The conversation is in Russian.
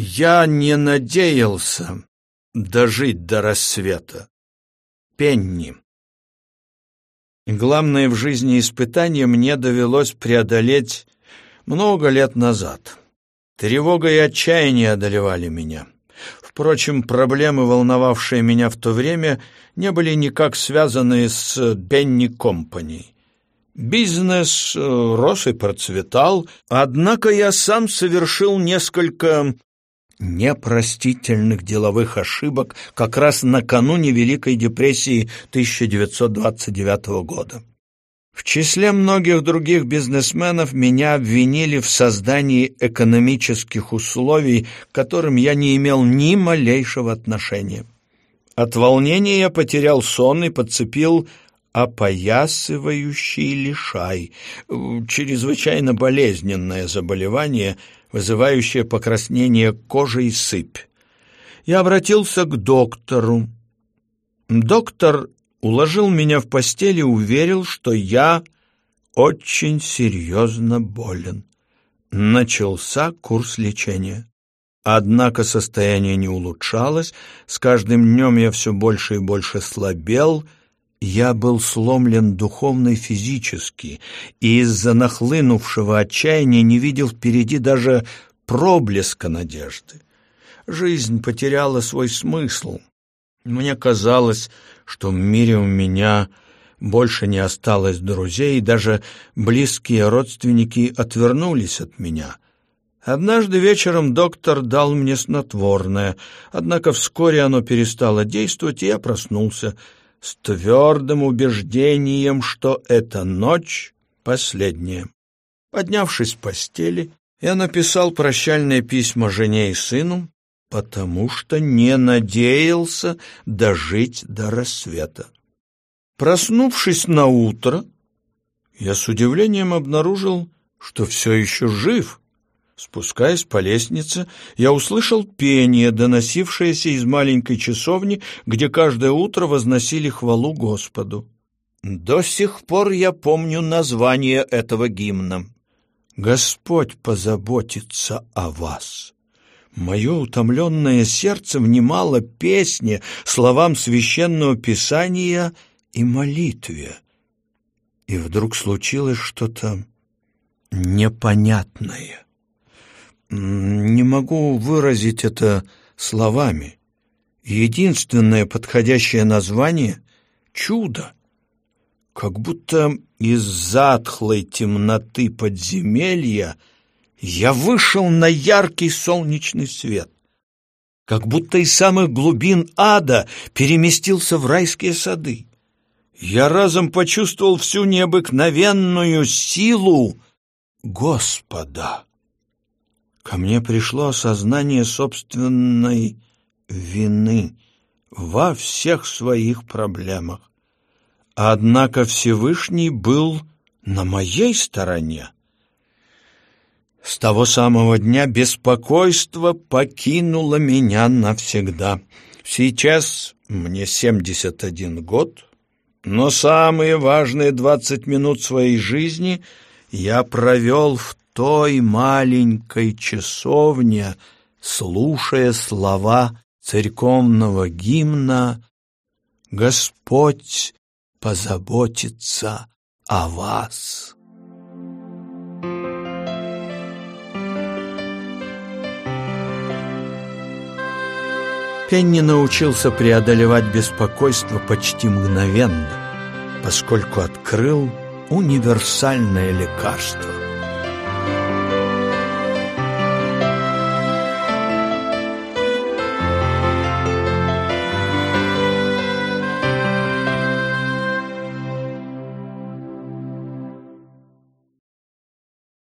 Я не надеялся дожить до рассвета. Пенни. Главное в жизни испытание мне довелось преодолеть много лет назад. Тревога и отчаяние одолевали меня. Впрочем, проблемы, волновавшие меня в то время, не были никак связаны с Бенни Компани. Бизнес э, рос и процветал, однако я сам совершил несколько непростительных деловых ошибок как раз накануне Великой депрессии 1929 года. В числе многих других бизнесменов меня обвинили в создании экономических условий, к которым я не имел ни малейшего отношения. От волнения я потерял сон и подцепил опоясывающий лишай, чрезвычайно болезненное заболевание, вызывающее покраснение кожи и сыпь. Я обратился к доктору. Доктор уложил меня в постель и уверил, что я очень серьезно болен. Начался курс лечения. Однако состояние не улучшалось, с каждым днем я все больше и больше слабел, я был сломлен духовно и физически, и из-за нахлынувшего отчаяния не видел впереди даже проблеска надежды. Жизнь потеряла свой смысл. Мне казалось, что в мире у меня больше не осталось друзей, и даже близкие родственники отвернулись от меня. Однажды вечером доктор дал мне снотворное, однако вскоре оно перестало действовать, и я проснулся с твердым убеждением, что эта ночь последняя. Поднявшись с постели, я написал прощальные письма жене и сыну, потому что не надеялся дожить до рассвета. Проснувшись на утро, я с удивлением обнаружил, что все еще жив. Спускаясь по лестнице, я услышал пение, доносившееся из маленькой часовни, где каждое утро возносили хвалу Господу. До сих пор я помню название этого гимна. «Господь позаботится о вас». Мое утомленное сердце внимало песне, словам священного писания и молитве. И вдруг случилось что-то непонятное. Не могу выразить это словами. Единственное подходящее название — чудо. Как будто из затхлой темноты подземелья — я вышел на яркий солнечный свет. Как будто из самых глубин ада переместился в райские сады. Я разом почувствовал всю необыкновенную силу Господа. Ко мне пришло осознание собственной вины во всех своих проблемах. Однако Всевышний был на моей стороне. С того самого дня беспокойство покинуло меня навсегда. Сейчас мне 71 год, но самые важные 20 минут своей жизни я провел в той маленькой часовне, слушая слова церковного гимна «Господь позаботится о вас». Пенни научился преодолевать беспокойство почти мгновенно, поскольку открыл универсальное лекарство –